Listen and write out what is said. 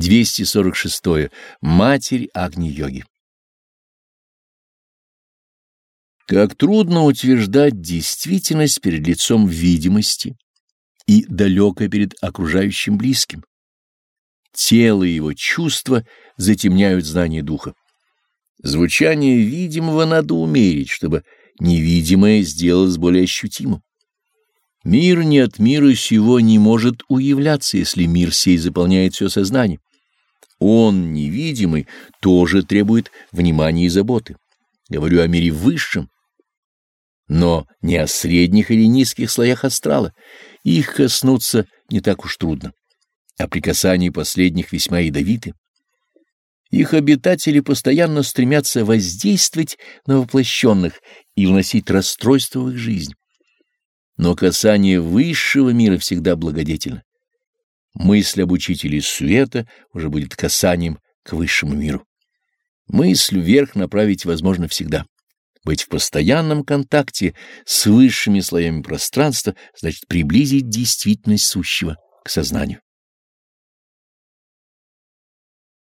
246. -е. Матерь Агни-йоги. Как трудно утверждать действительность перед лицом видимости и далеко перед окружающим близким. Тело и его чувства затемняют знание духа. Звучание видимого надо умерить, чтобы невидимое сделалось более ощутимым. Мир не от мира сего не может уявляться, если мир сей заполняет все сознание. Он, невидимый, тоже требует внимания и заботы. Говорю о мире высшем, но не о средних или низких слоях астрала. Их коснуться не так уж трудно, а при последних весьма ядовиты. Их обитатели постоянно стремятся воздействовать на воплощенных и вносить расстройство в их жизнь но касание высшего мира всегда благодетельно. Мысль об учителе света уже будет касанием к высшему миру. Мысль вверх направить возможно всегда. Быть в постоянном контакте с высшими слоями пространства значит приблизить действительность сущего к сознанию.